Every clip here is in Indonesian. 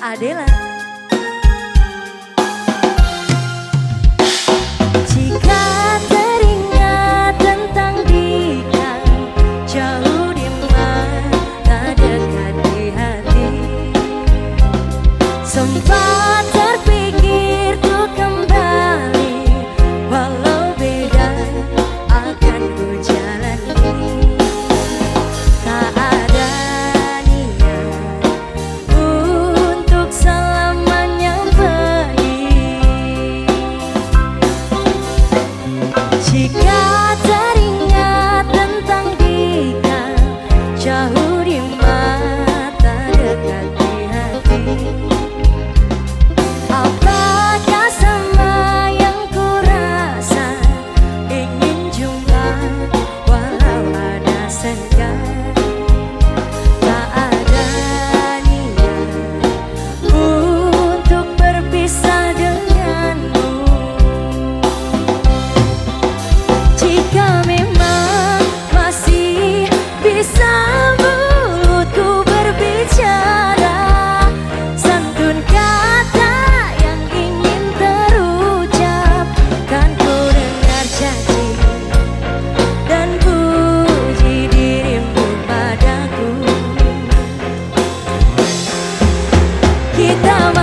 Adela ficar.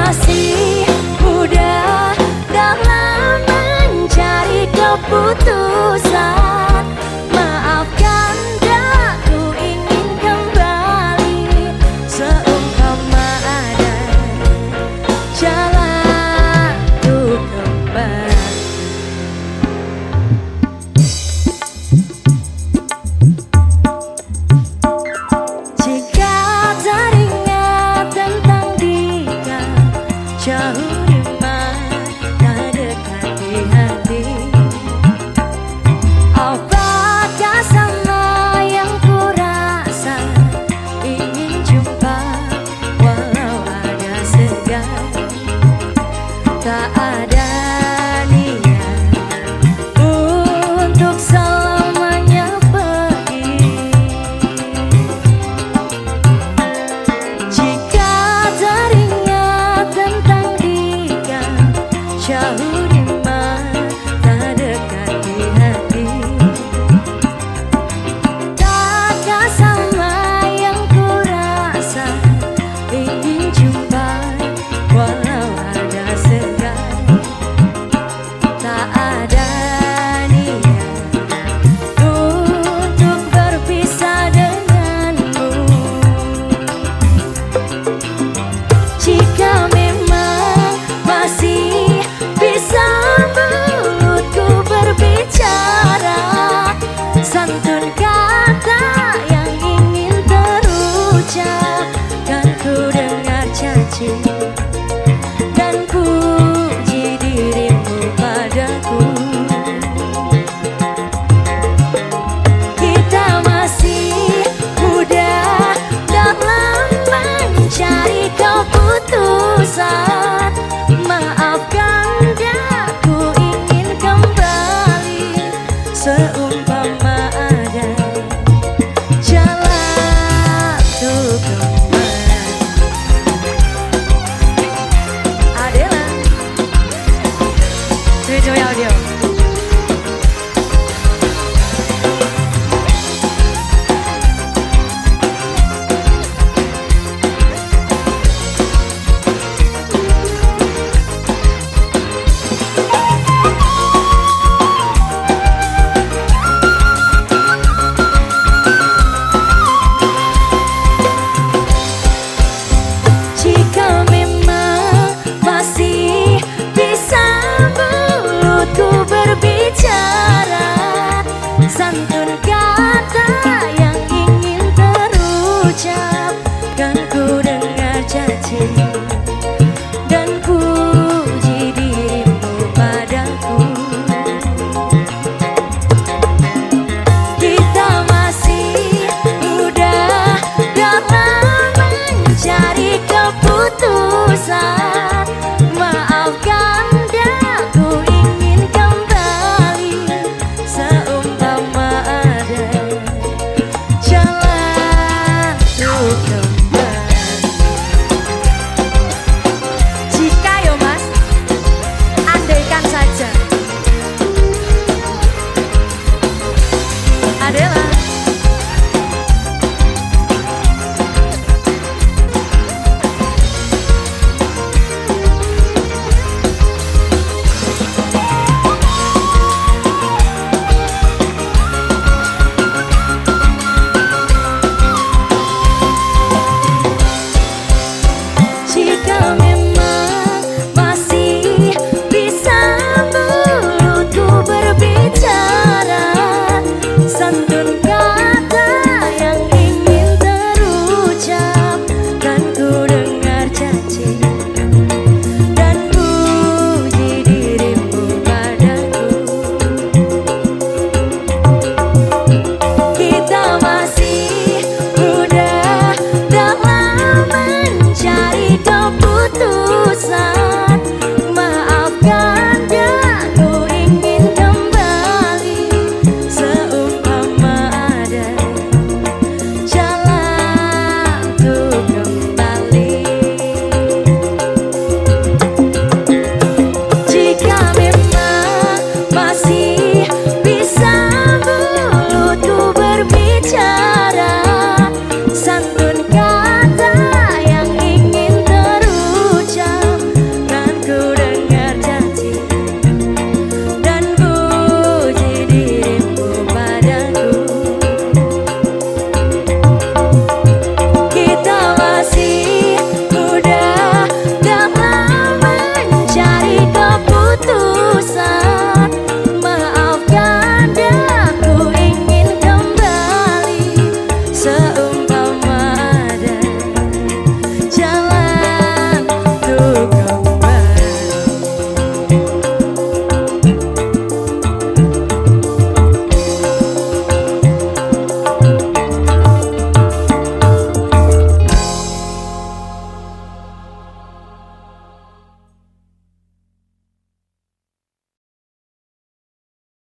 así. Santa